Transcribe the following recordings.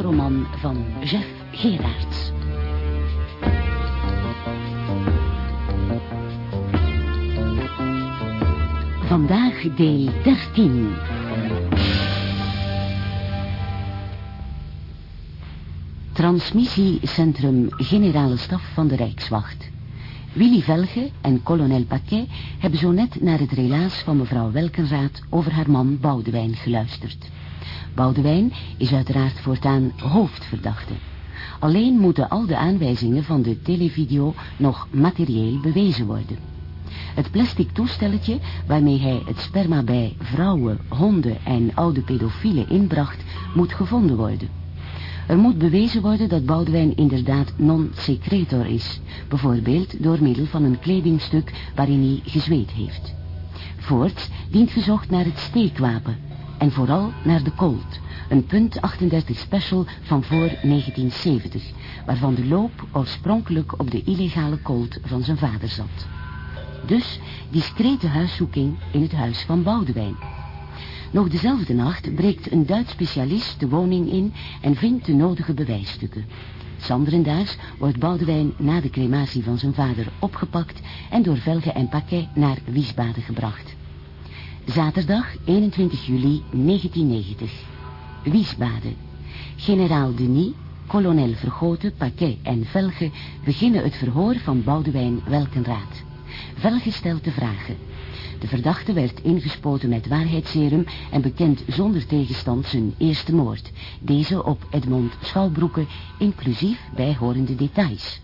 roman van Jeff Gerards. Vandaag deel 13. Transmissiecentrum Generale Staf van de Rijkswacht. Willy Velge en kolonel Paquet hebben zo net naar het relaas van mevrouw Welkenraad over haar man Boudewijn geluisterd. Boudewijn is uiteraard voortaan hoofdverdachte. Alleen moeten al de aanwijzingen van de televideo nog materieel bewezen worden. Het plastic toestelletje waarmee hij het sperma bij vrouwen, honden en oude pedofielen inbracht, moet gevonden worden. Er moet bewezen worden dat Boudewijn inderdaad non-secretor is. Bijvoorbeeld door middel van een kledingstuk waarin hij gezweet heeft. Voorts dient gezocht naar het steekwapen. En vooral naar de Colt. Een punt 38 special van voor 1970. Waarvan de loop oorspronkelijk op de illegale Colt van zijn vader zat. Dus discrete huiszoeking in het huis van Boudewijn. Nog dezelfde nacht breekt een Duits specialist de woning in en vindt de nodige bewijsstukken. Sanderendaags wordt Boudewijn na de crematie van zijn vader opgepakt en door Velge en Paquet naar Wiesbaden gebracht. Zaterdag 21 juli 1990. Wiesbaden. Generaal Denis, kolonel Vergoten, Paquet en Velge beginnen het verhoor van Boudewijn Welkenraad. Velge stelt de vragen. De verdachte werd ingespoten met waarheidsserum en bekend zonder tegenstand zijn eerste moord. Deze op Edmond Schouwbroeke, inclusief bijhorende details.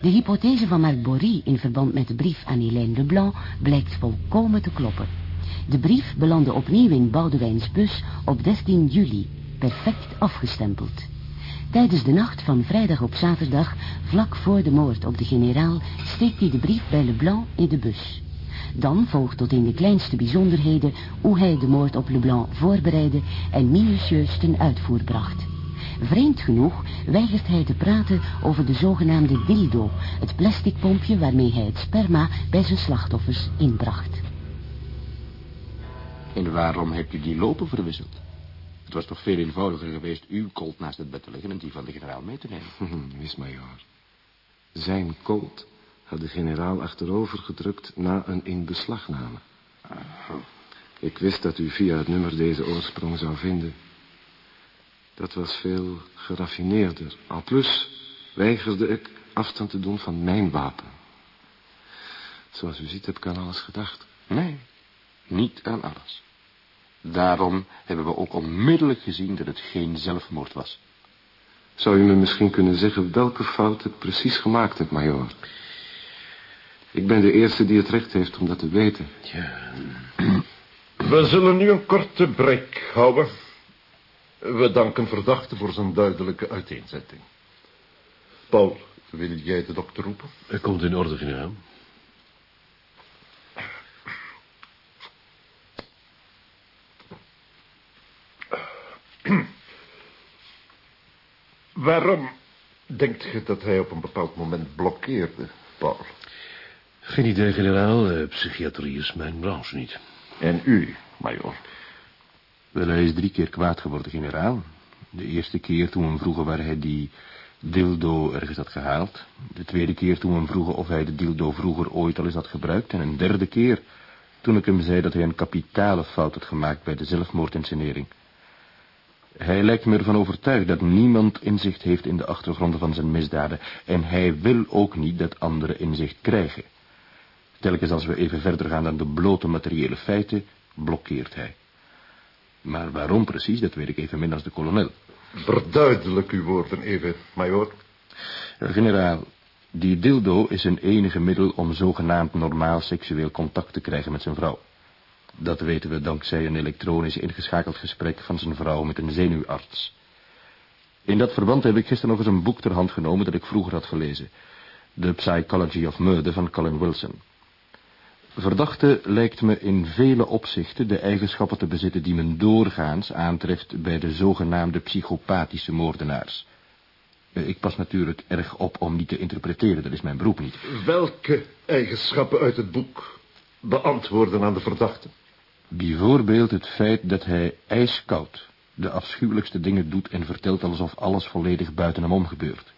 De hypothese van Marc in verband met de brief aan Hélène Leblanc blijkt volkomen te kloppen. De brief belandde opnieuw in Boudewijns bus op 13 juli, perfect afgestempeld. Tijdens de nacht van vrijdag op zaterdag, vlak voor de moord op de generaal, steekt hij de brief bij Leblanc in de bus. Dan volgt tot in de kleinste bijzonderheden hoe hij de moord op Leblanc voorbereidde en minutieus ten uitvoer bracht. Vreemd genoeg weigert hij te praten over de zogenaamde dildo, het plastic pompje waarmee hij het sperma bij zijn slachtoffers inbracht. En waarom hebt u die lopen verwisseld? Het was toch veel eenvoudiger geweest uw kolt naast het bed te leggen en die van de generaal mee te nemen. Wist majoor. Zijn kolt had de generaal achterover gedrukt na een inbeslagname. Ik wist dat u via het nummer deze oorsprong zou vinden. Dat was veel geraffineerder. Al plus weigerde ik afstand te doen van mijn wapen. Zoals u ziet heb ik aan alles gedacht. Nee, niet aan alles. Daarom hebben we ook onmiddellijk gezien dat het geen zelfmoord was. Zou u me misschien kunnen zeggen welke fout ik precies gemaakt heb, majoor? Ik ben de eerste die het recht heeft om dat te weten. Ja. We zullen nu een korte break houden. We danken verdachte voor zijn duidelijke uiteenzetting. Paul, wil jij de dokter roepen? Het komt in orde, generaal. Waarom denkt je dat hij op een bepaald moment blokkeerde, Paul? Geen idee, generaal. Eh, psychiatrie is mijn branche niet. En u, major? Wel, hij is drie keer kwaad geworden, generaal. De eerste keer toen we hem vroegen waar hij die dildo ergens had gehaald. De tweede keer toen we hem vroegen of hij de dildo vroeger ooit al eens had gebruikt. En een derde keer toen ik hem zei dat hij een kapitale fout had gemaakt bij de zelfmoordinscenering. Hij lijkt me ervan overtuigd dat niemand inzicht heeft in de achtergronden van zijn misdaden. En hij wil ook niet dat anderen inzicht krijgen. Telkens als we even verder gaan dan de blote materiële feiten, blokkeert hij. Maar waarom precies, dat weet ik evenmin als de kolonel. Verduidelijk uw woorden even, major. Generaal, die dildo is een enige middel om zogenaamd normaal seksueel contact te krijgen met zijn vrouw. Dat weten we dankzij een elektronisch ingeschakeld gesprek van zijn vrouw met een zenuwarts. In dat verband heb ik gisteren nog eens een boek ter hand genomen dat ik vroeger had gelezen. The Psychology of Murder van Colin Wilson. Verdachte lijkt me in vele opzichten de eigenschappen te bezitten die men doorgaans aantreft bij de zogenaamde psychopathische moordenaars. Eh, Ik pas natuurlijk erg op om niet te interpreteren, dat is mijn beroep niet. Welke eigenschappen uit het boek beantwoorden aan de verdachte? Bijvoorbeeld het feit dat hij ijskoud de afschuwelijkste dingen doet en vertelt alsof alles volledig buiten hem om gebeurt.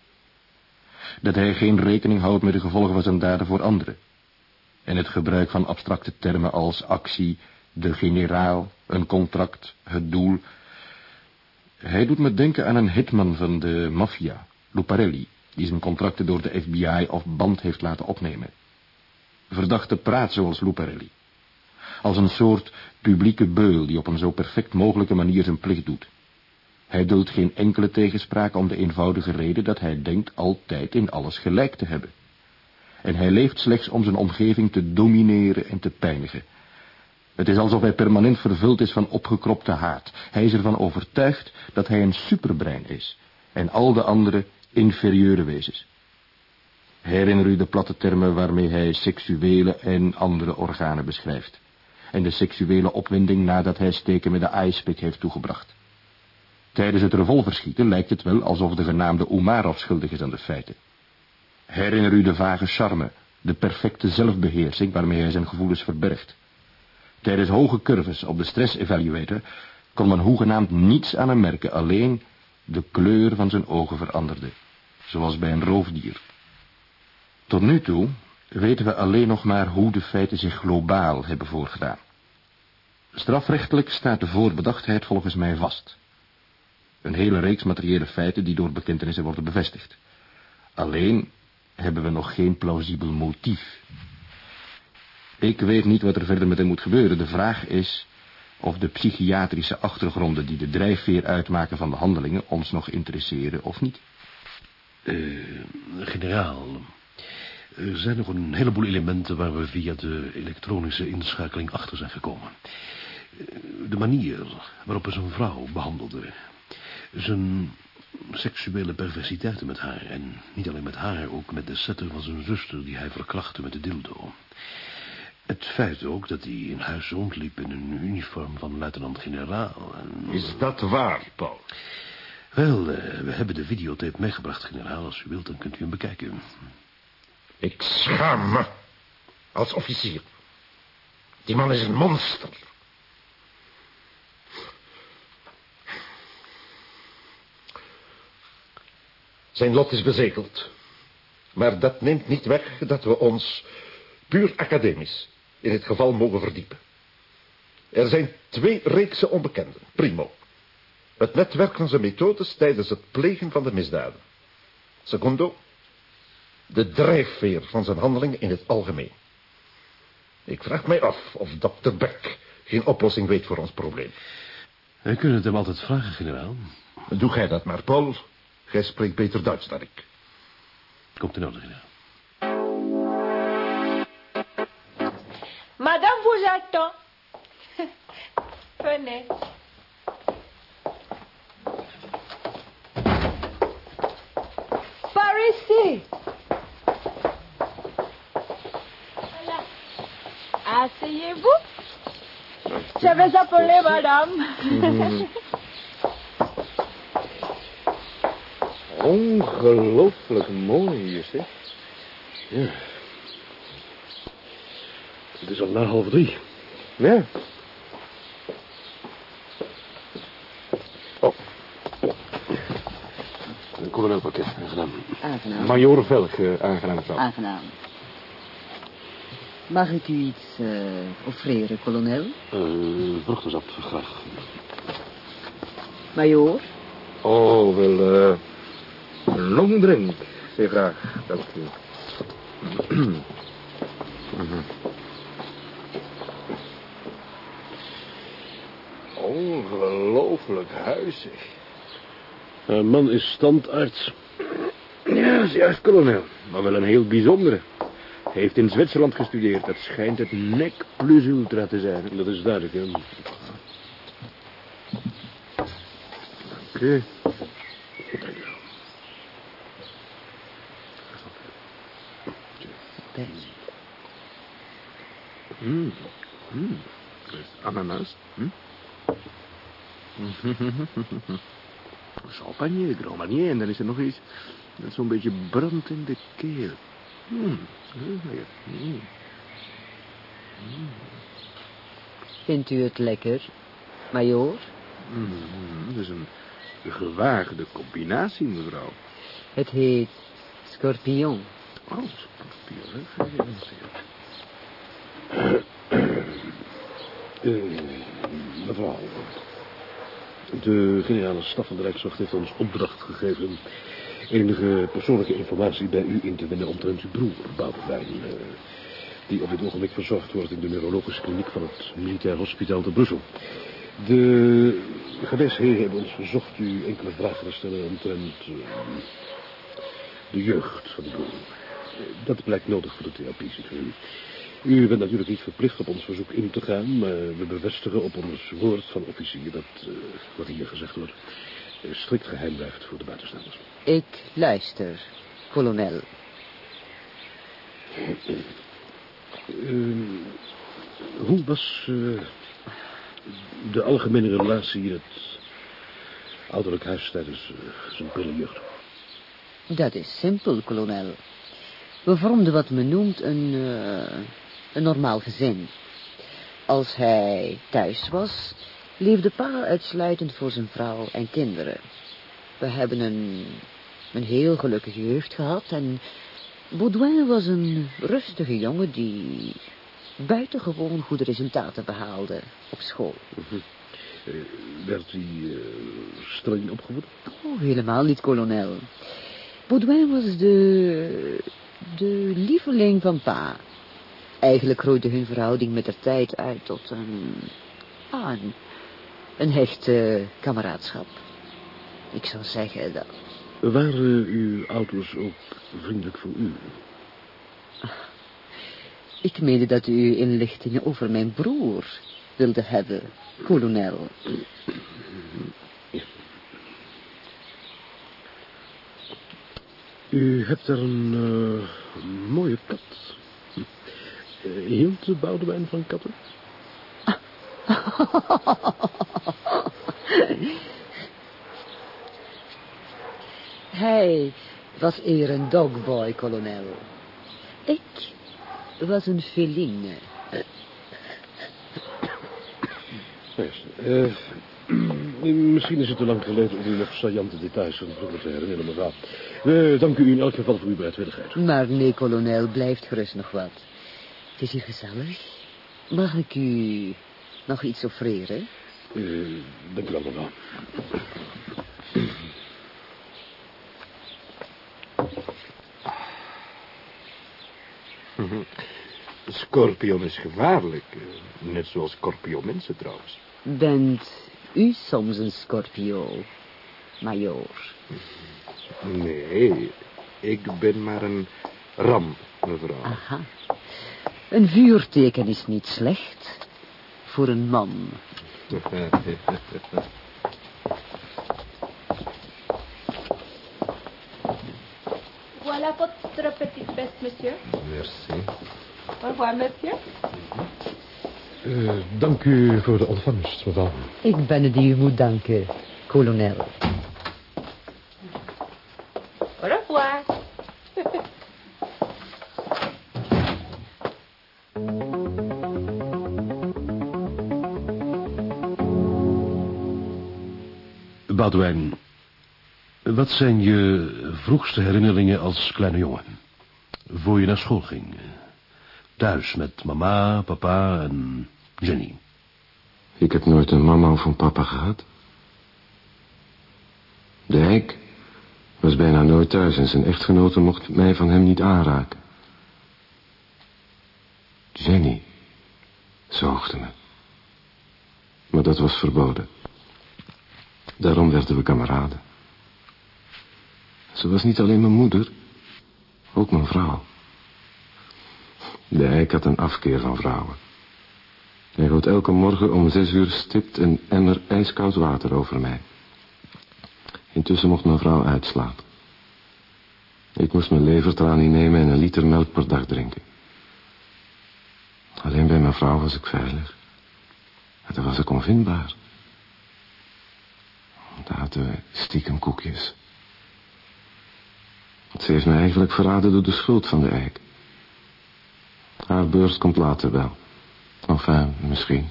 Dat hij geen rekening houdt met de gevolgen van zijn daden voor anderen. En het gebruik van abstracte termen als actie, de generaal, een contract, het doel. Hij doet me denken aan een hitman van de maffia, Luparelli, die zijn contracten door de FBI of band heeft laten opnemen. Verdachte praat zoals Luparelli. Als een soort publieke beul die op een zo perfect mogelijke manier zijn plicht doet. Hij duldt geen enkele tegenspraak om de eenvoudige reden dat hij denkt altijd in alles gelijk te hebben. En hij leeft slechts om zijn omgeving te domineren en te pijnigen. Het is alsof hij permanent vervuld is van opgekropte haat. Hij is ervan overtuigd dat hij een superbrein is en al de andere inferieure wezens. Herinner u de platte termen waarmee hij seksuele en andere organen beschrijft. En de seksuele opwinding nadat hij steken met de ijspik heeft toegebracht. Tijdens het revolverschieten lijkt het wel alsof de genaamde Umarov schuldig is aan de feiten. Herinner u de vage charme, de perfecte zelfbeheersing waarmee hij zijn gevoelens verbergt. Tijdens hoge curves op de stress evaluator kon men hoegenaamd niets aan hem merken, alleen de kleur van zijn ogen veranderde, zoals bij een roofdier. Tot nu toe weten we alleen nog maar hoe de feiten zich globaal hebben voorgedaan. Strafrechtelijk staat de voorbedachtheid volgens mij vast. Een hele reeks materiële feiten die door bekentenissen worden bevestigd. Alleen hebben we nog geen plausibel motief. Ik weet niet wat er verder met hem moet gebeuren. De vraag is of de psychiatrische achtergronden die de drijfveer uitmaken van de handelingen ons nog interesseren of niet. Eh, generaal, er zijn nog een heleboel elementen waar we via de elektronische inschakeling achter zijn gekomen. Eh, De manier waarop hij zijn vrouw behandelde. Zijn seksuele perversiteiten met haar. En niet alleen met haar, ook met de setter van zijn zuster die hij verkrachtte met de dildo. Het feit ook dat hij in huis rondliep in een uniform van luitenant-generaal. En... Is dat waar, Paul? Wel, eh, we hebben de videotape meegebracht, generaal. Als u wilt, dan kunt u hem bekijken. Ik schaam me. Als officier. Die man is een monster. Zijn lot is bezegeld. Maar dat neemt niet weg dat we ons puur academisch in het geval mogen verdiepen. Er zijn twee reeksen onbekenden. Primo. Het netwerk van zijn methodes tijdens het plegen van de misdaden. Secondo. De drijfveer van zijn handelingen in het algemeen. Ik vraag mij af of dokter Beck geen oplossing weet voor ons probleem. Wij kunnen het hem altijd vragen, generaal. Doe jij dat maar, Paul. Gij spreekt beter Duits dan ik. Komt in orde, generaal. Madame vous attend. Venez. Je vais appeler madame. Ongelooflijk mooi hier, zeg. Ja. Het is al na half drie. Ja. Een kolonelpakket, aangenaam. Aangenaam. Major Velg, eh, aangenaam. Aangenaam. Mag ik u iets eh offreren, kolonel? Uh, vruchtensap, graag. Majoor? Oh, wel, eh... een long drink, zeer graag. Dank u. Ongelooflijk huis, zeg. Een man is standaards. Ja, juist, kolonel. Maar wel een heel bijzondere heeft in Zwitserland gestudeerd. Dat schijnt het nek plus ultra te zijn. Dat is duidelijk, hè. Oké. Okay. Mm. Mm. Ananas. Hmm. Champagne, Grand Marnier. En dan is er nog iets dat zo'n beetje brand in de keel. Vindt u het lekker, majoor? Mm, dat is een gewaagde combinatie, mevrouw. Het heet scorpion. Oh, scorpion? Uh, mevrouw, de generale staf van de Rijkswacht heeft ons opdracht gegeven... enige persoonlijke informatie bij u in te winnen omtrent uw broer, Boudewijn... Uh, die op dit ogenblik verzorgd wordt in de neurologische kliniek van het Militair Hospitaal te Brussel. De gewesheren hebben ons verzocht u enkele vragen te stellen omtrent uh, de jeugd van de broer. Dat blijkt nodig voor de therapie, u. U bent natuurlijk niet verplicht op ons verzoek in te gaan, maar we bevestigen op ons woord van officier dat uh, wat hier gezegd wordt strikt geheim blijft voor de buitenstaanders. Ik luister, kolonel. Uh, hoe was uh, de algemene relatie in het ouderlijk huis tijdens uh, zijn prille jeugd? Dat is simpel, kolonel. We vormden wat men noemt een, een normaal gezin. Als hij thuis was, leefde pa uitsluitend voor zijn vrouw en kinderen. We hebben een, een heel gelukkige jeugd gehad en Baudouin was een rustige jongen die buitengewoon goede resultaten behaalde op school. -huh. uh, werd hij uh, streng opgevoed? Oh, helemaal niet, kolonel. Baudouin was de, de lieveling van pa. Eigenlijk groeide hun verhouding met de tijd uit tot een, ah, een, een hechte kameraadschap. Ik zou zeggen dat... Waren uw ouders ook vriendelijk voor u? Ik meende dat u inlichtingen over mijn broer wilde hebben, kolonel. U hebt er een uh, mooie kat. Uh, hield de Boudewijn van katten? Hij was eer een dogboy, kolonel. Ik was een feline. Uh, misschien is het te lang geleden om u nog saillante details van vroeger te herinneren, mevrouw. We danken u in elk geval voor uw bereidwilligheid. Maar nee, kolonel, blijft gerust nog wat. Het is hier gezellig. Mag ik u nog iets offreren? Uh, dank u wel, mevrouw. Scorpion is gevaarlijk. Net zoals scorpion mensen trouwens. Bent u soms een scorpio, majoor? Nee, ik ben maar een ram, mevrouw. Aha. Een vuurteken is niet slecht voor een man. votre petite veste, monsieur. Merci. Au revoir, monsieur. Uh, dank u voor de ontvangst, mevrouw. Ik ben het die u moet danken, kolonel. Au revoir. Boudewijn, wat zijn je vroegste herinneringen als kleine jongen? Voor je naar school ging. Thuis met mama, papa en Jenny. Ik heb nooit een mama of een papa gehad. De hek was bijna nooit thuis en zijn echtgenote mocht mij van hem niet aanraken. Jenny zoogde me. Maar dat was verboden. Daarom werden we kameraden. Ze was niet alleen mijn moeder, ook mijn vrouw. De eik had een afkeer van vrouwen. Hij goot elke morgen om zes uur stipt een emmer ijskoud water over mij. Intussen mocht mijn vrouw uitslapen. Ik moest mijn levertraan innemen en een liter melk per dag drinken. Alleen bij mijn vrouw was ik veilig. En daar was ik onvindbaar. Daar hadden we stiekem koekjes. Ze heeft me eigenlijk verraden door de schuld van de eik. Haar beurs komt later wel. Enfin, misschien.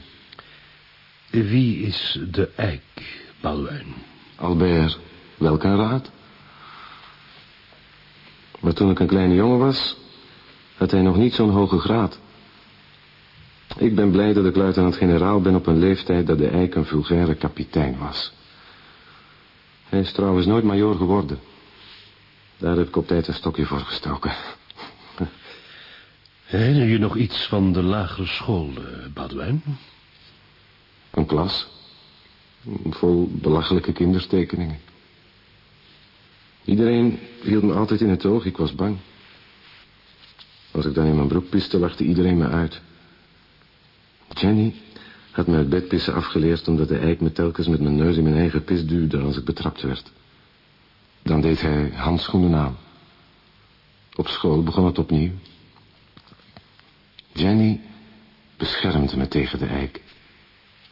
Wie is de eik, Balwijn? Albert, welk een raad? Maar toen ik een kleine jongen was, had hij nog niet zo'n hoge graad. Ik ben blij dat ik luitenant-generaal ben op een leeftijd dat de eik een vulgaire kapitein was. Hij is trouwens nooit majoor geworden. Daar heb ik op tijd een stokje voor gestoken. Herinner je nog iets van de lagere school, uh, Badwijn? Een klas. Vol belachelijke kinderstekeningen. Iedereen hield me altijd in het oog, ik was bang. Als ik dan in mijn broek piste, lachte iedereen me uit. Jenny had me het bedpissen afgeleerd... omdat de eik me telkens met mijn neus in mijn eigen pis duwde als ik betrapt werd. Dan deed hij handschoenen aan. Op school begon het opnieuw. Jenny beschermde me tegen de eik.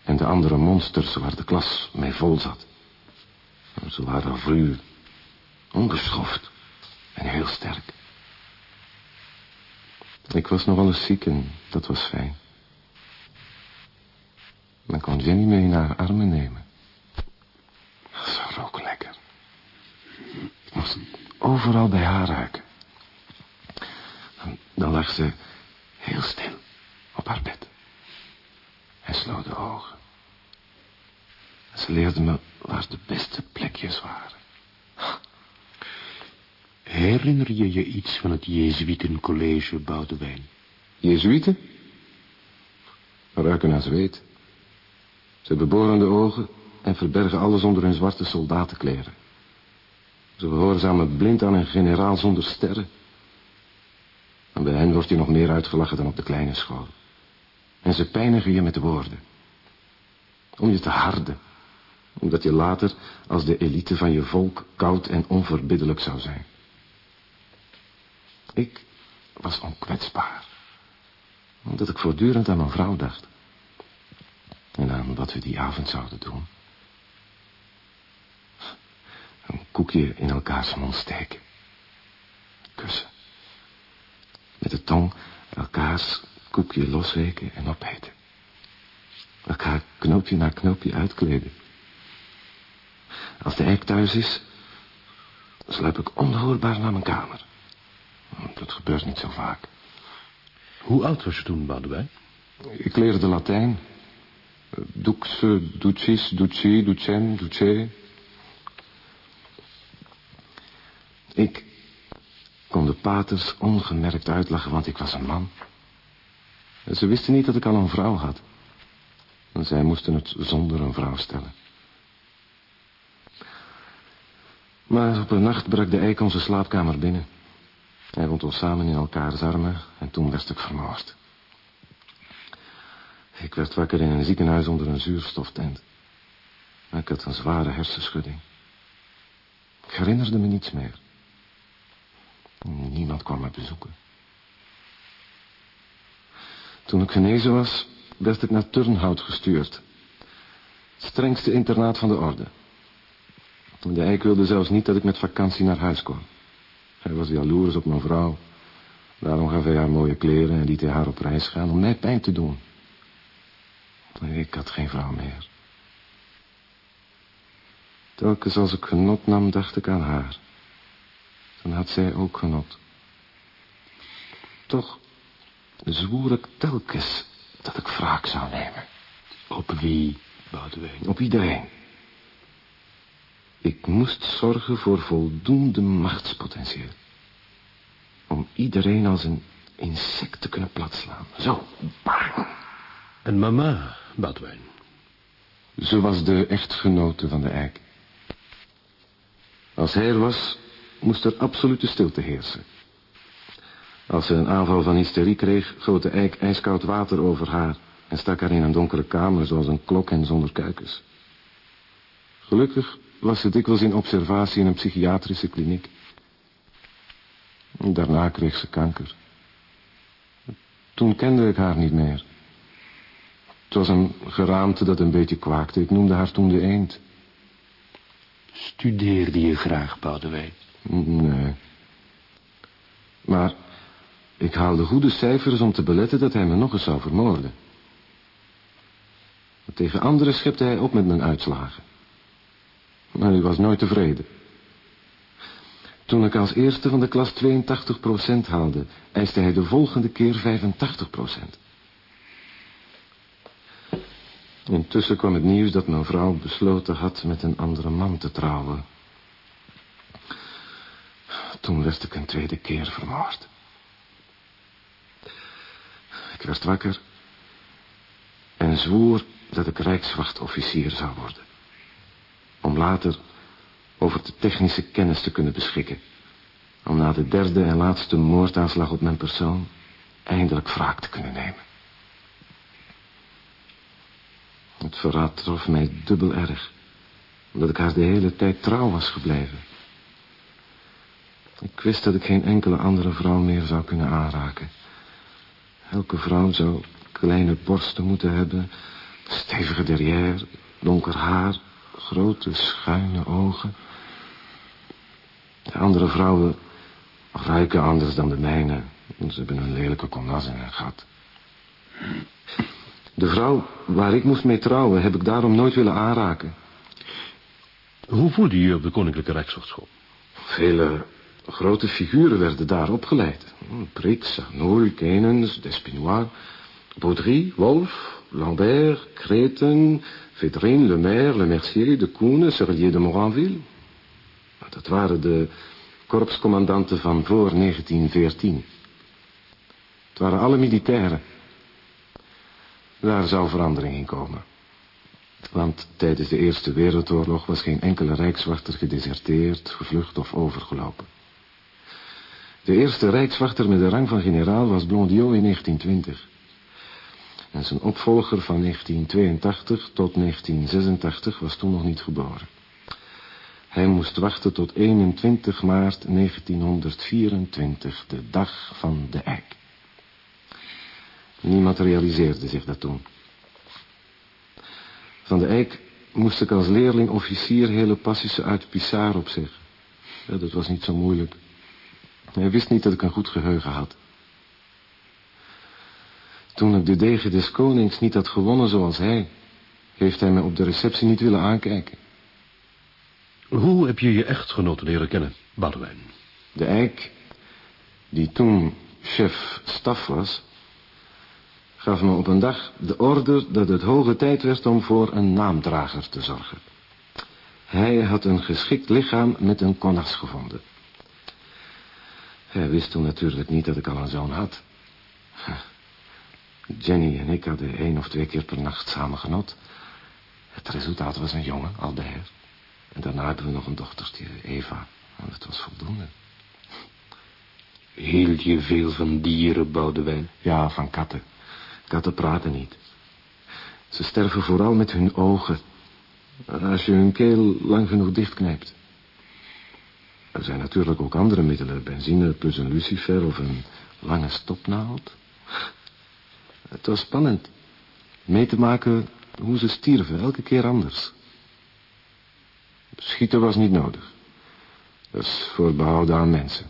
En de andere monsters waar de klas mee vol zat. Ze waren ruw, ongeschoft en heel sterk. Ik was nog wel eens ziek en dat was fijn. Dan kon Jenny me in haar armen nemen. Ze rook. Overal bij haar ruiken. Dan, lag ze heel stil op haar bed. En sloot de ogen. Ze leerde me waar de beste plekjes waren. Herinner je je iets van het Jezuïtencollege Boudewijn? Jezuïeten? Ruiken naar zweet. Ze hebben borende ogen en verbergen alles onder hun zwarte soldatenkleren. Ze gehoorzamen blind aan een generaal zonder sterren. En bij hen wordt je nog meer uitgelachen dan op de kleine school. En ze pijnigen je met woorden. Om je te harden. Omdat je later als de elite van je volk koud en onverbiddelijk zou zijn. Ik was onkwetsbaar. Omdat ik voortdurend aan mijn vrouw dacht. En aan wat we die avond zouden doen. Een koekje in elkaars mond steken. Kussen. Met de tong elkaars koekje losweken en opeten. Elkaar knoopje na knoopje uitkleden. Als de eik thuis is, sluip ik onhoorbaar naar mijn kamer. Dat gebeurt niet zo vaak. Hoe oud was je toen, Boudewijn? Ik leerde Latijn. Duxe, ducis, duci, ducem, duce. Ik kon de paters ongemerkt uitlachen, want ik was een man. Ze wisten niet dat ik al een vrouw had. En zij moesten het zonder een vrouw stellen. Maar op een nacht brak de eik onze slaapkamer binnen. Hij wond ons samen in elkaars armen en toen werd ik vermoord. Ik werd wakker in een ziekenhuis onder een zuurstoftent. Ik had een zware hersenschudding. Ik herinnerde me niets meer. Niemand kwam me bezoeken. Toen ik genezen was, werd ik naar Turnhout gestuurd. Het strengste internaat van de orde. De eik wilde zelfs niet dat ik met vakantie naar huis kwam. Hij was jaloers op mijn vrouw. Daarom gaf hij haar mooie kleren en liet hij haar op reis gaan om mij pijn te doen. Ik had geen vrouw meer. Telkens als ik genot nam, dacht ik aan haar. Dan had zij ook genot. Toch zwoer ik telkens dat ik wraak zou nemen. Op wie, Boudewijn? Op iedereen. Ik moest zorgen voor voldoende machtspotentieel. Om iedereen als een insect te kunnen platslaan. Zo, bang. En mama, Boudewijn? Ze was de echtgenote van de eik. Als hij er was, moest er absolute stilte heersen. Als ze een aanval van hysterie kreeg, goot de eik ijskoud water over haar... en stak haar in een donkere kamer zoals een klok en zonder kuikens. Gelukkig was ze dikwijls in observatie in een psychiatrische kliniek. Daarna kreeg ze kanker. Toen kende ik haar niet meer. Het was een geraamte dat een beetje kwaakte. Ik noemde haar toen de eend. Studeerde je graag, Boudewijn? Nee. Maar ik haalde goede cijfers om te beletten dat hij me nog eens zou vermoorden. Tegen anderen schepte hij op met mijn uitslagen. Maar hij was nooit tevreden. Toen ik als eerste van de klas 82% haalde, eiste hij de volgende keer 85%. Intussen kwam het nieuws dat mijn vrouw besloten had met een andere man te trouwen. Toen werd ik een tweede keer vermoord. Ik werd wakker en zwoer dat ik rijkswachtofficier zou worden. Om later over de technische kennis te kunnen beschikken. Om na de derde en laatste moordaanslag op mijn persoon eindelijk wraak te kunnen nemen. Het verraad trof mij dubbel erg, omdat ik haar de hele tijd trouw was gebleven. Ik wist dat ik geen enkele andere vrouw meer zou kunnen aanraken. Elke vrouw zou kleine borsten moeten hebben, stevige derrière, donker haar, grote schuine ogen. De andere vrouwen ruiken anders dan de mijne. Ze hebben een lelijke konas in een gat. De vrouw waar ik moest mee trouwen heb ik daarom nooit willen aanraken. Hoe voelde je je op de Koninklijke Rijkswachtschool? Vele grote figuren werden daar opgeleid. Prix, Sarnoul, Kenens, Despinois, Baudry, Wolf, Lambert, Creten, Védrine, Le Maire, Le Mercier, de Koenen, Serlier de Moranville. Dat waren de korpscommandanten van voor 1914. Het waren alle militairen. Daar zou verandering in komen. Want tijdens de Eerste Wereldoorlog was geen enkele rijkswachter gedeserteerd, gevlucht of overgelopen. De eerste rijkswachter met de rang van generaal was Blondiot in 1920. En zijn opvolger van 1982 tot 1986 was toen nog niet geboren. Hij moest wachten tot 21 maart 1924, de dag van de eik. Niemand realiseerde zich dat toen. Van de Eik moest ik als leerling officier hele passies uit Pissar op zich. Ja, dat was niet zo moeilijk. Hij wist niet dat ik een goed geheugen had. Toen ik de degen des konings niet had gewonnen zoals hij... heeft hij me op de receptie niet willen aankijken. Hoe heb je je echtgenote leren kennen, Boudewijn? De Eik, die toen chef staf was... gaf me op een dag de order dat het hoge tijd werd om voor een naamdrager te zorgen. Hij had een geschikt lichaam met een konas gevonden. Hij wist toen natuurlijk niet dat ik al een zoon had. Jenny en ik hadden één of twee keer per nacht samen genot. Het resultaat was een jongen, Albert. En daarna hebben we nog een dochtertje, Eva. En dat was voldoende. Hield je veel van dieren, Boudewijn? Ja, van katten. Katten praten niet. Ze sterven vooral met hun ogen. Als je hun keel lang genoeg dichtknijpt. Er zijn natuurlijk ook andere middelen. Benzine plus een lucifer of een lange stopnaald. Het was spannend. Mee te maken hoe ze stierven, elke keer anders. Schieten was niet nodig. Dat is voorbehouden aan mensen.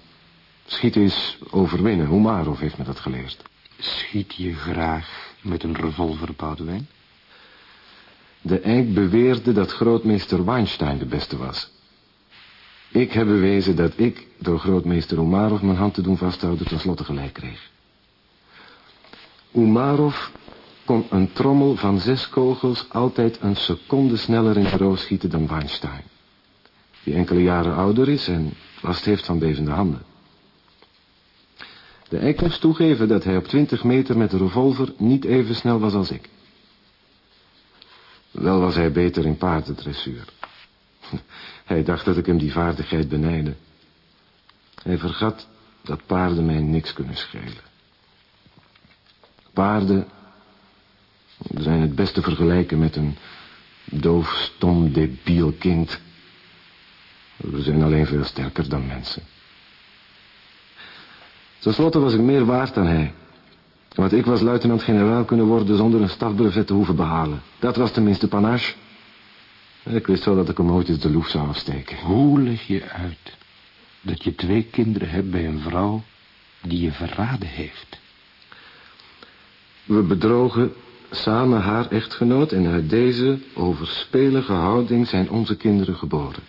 Schieten is overwinnen. Humarov heeft me dat geleerd. Schiet je graag met een revolver, Boudewijn? De eik beweerde dat grootmeester Weinstein de beste was. Ik heb bewezen dat ik, door grootmeester Umarov mijn hand te doen vasthouden, tenslotte gelijk kreeg. Umarov kon een trommel van zes kogels altijd een seconde sneller in de roos schieten dan Weinstein. Die enkele jaren ouder is en last heeft van bevende handen. De eik toegeven dat hij op twintig meter met de revolver niet even snel was als ik. Wel was hij beter in paardendressuur. Hij dacht dat ik hem die vaardigheid benijde. Hij vergat dat paarden mij niks kunnen schelen. Paarden zijn het beste vergelijken met een doof, stom, debiel kind. We zijn alleen veel sterker dan mensen. Ten slotte was ik meer waard dan hij. Want ik was luitenant-generaal kunnen worden zonder een stafbrevet te hoeven behalen. Dat was tenminste panache. Ik wist wel dat ik hem ooit eens de loef zou afsteken. Hoe leg je uit dat je twee kinderen hebt bij een vrouw die je verraden heeft? We bedrogen samen haar echtgenoot en uit deze overspelige houding zijn onze kinderen geboren.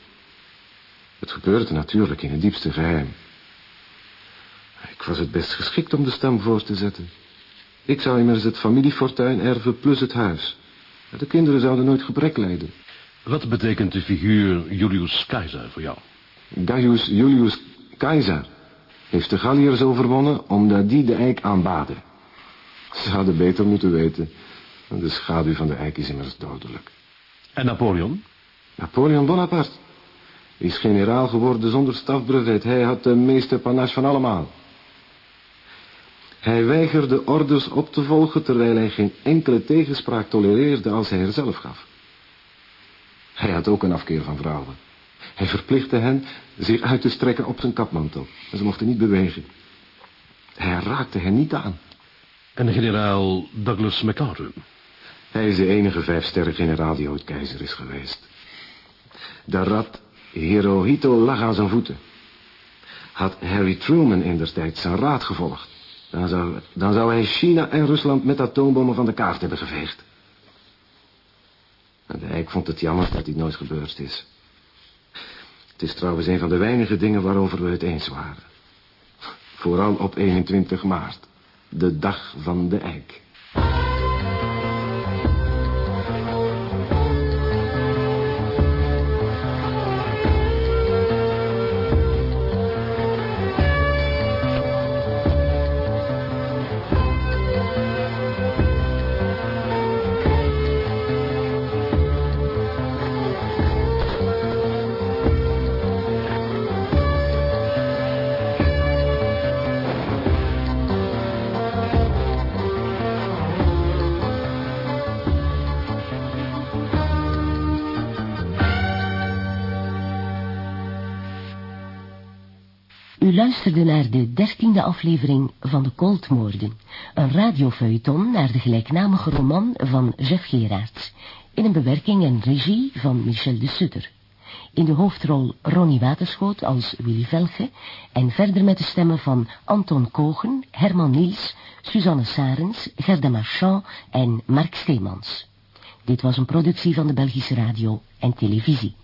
Het gebeurde natuurlijk in het diepste geheim. Ik was het best geschikt om de stam voor te zetten. Ik zou immers het familiefortuin erven plus het huis. De kinderen zouden nooit gebrek lijden. Wat betekent de figuur Julius Caesar voor jou? Gaius Julius Caesar heeft de Galliërs overwonnen omdat die de eik aanbaden. Ze hadden beter moeten weten. De schaduw van de eik is immers dodelijk. En Napoleon? Napoleon Bonaparte is generaal geworden zonder stafbrevet. Hij had de meeste panache van allemaal. Hij weigerde orders op te volgen terwijl hij geen enkele tegenspraak tolereerde als hij er zelf gaf. Hij had ook een afkeer van vrouwen. Hij verplichtte hen zich uit te strekken op zijn kapmantel. En ze mochten niet bewegen. Hij raakte hen niet aan. En generaal Douglas MacArthur? Hij is de enige vijfsterren generaal die ooit keizer is geweest. De rat Hirohito lag aan zijn voeten. Had Harry Truman in der tijd zijn raad gevolgd... Dan zou, dan zou hij China en Rusland met atoombommen van de kaart hebben geveegd. De Eik vond het jammer dat dit nooit gebeurd is. Het is trouwens een van de weinige dingen waarover we het eens waren. Vooral op 21 maart, de dag van de Eik. Luisterde naar de dertiende aflevering van de Coldmoorden, een radiofeuilleton naar de gelijknamige roman van Jeff Gerards, in een bewerking en regie van Michel de Sutter. In de hoofdrol Ronnie Waterschoot als Willy Velge en verder met de stemmen van Anton Kogen, Herman Niels, Suzanne Sarens, Gerda Marchand en Mark Steemans. Dit was een productie van de Belgische Radio en Televisie.